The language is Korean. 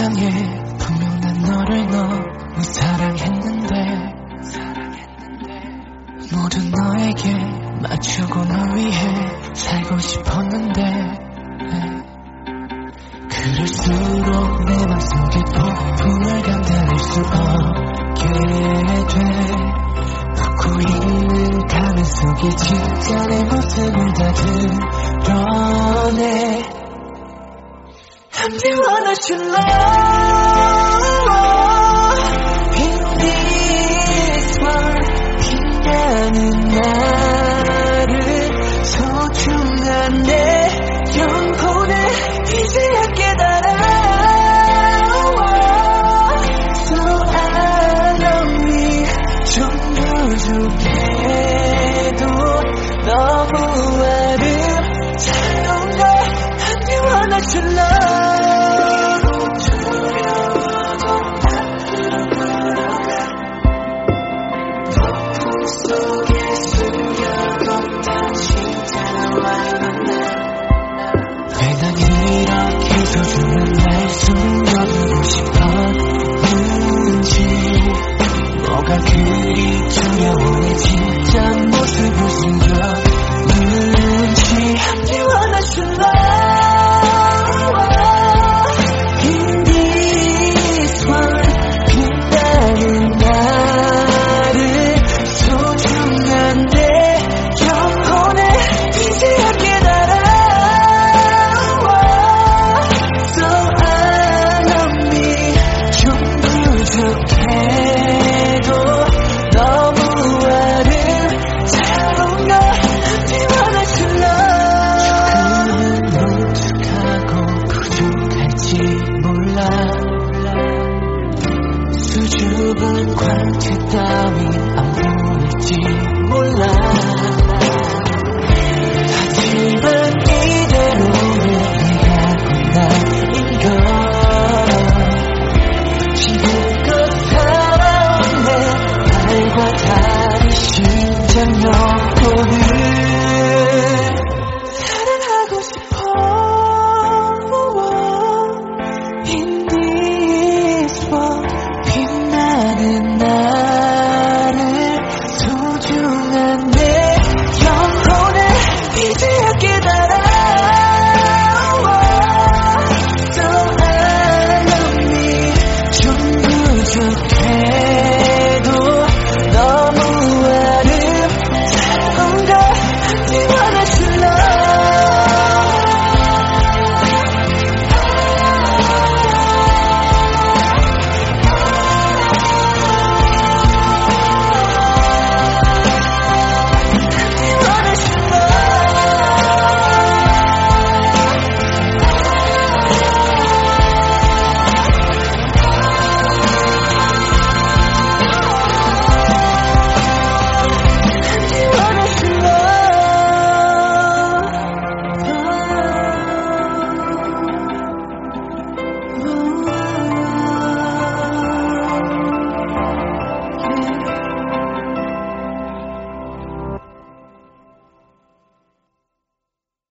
세상에 분명 난 너를 너무 사랑했는데 모든 너에게 맞추고 널 위해 살고 싶었는데 그럴수록 내 맘속에 폭풍을 감당할 수 없게 돼. 웃고 있는 가면 속에 진짜 내 모습을 다 드러내 The one I should love 빛나는 나를 소중한 내 영혼을 이제야 깨달아 부족해도 너무 아름다운 걸 I'm the one I should love this home.